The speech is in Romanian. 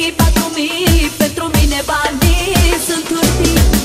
mii, patru mii Pentru mine banii sunt hârtii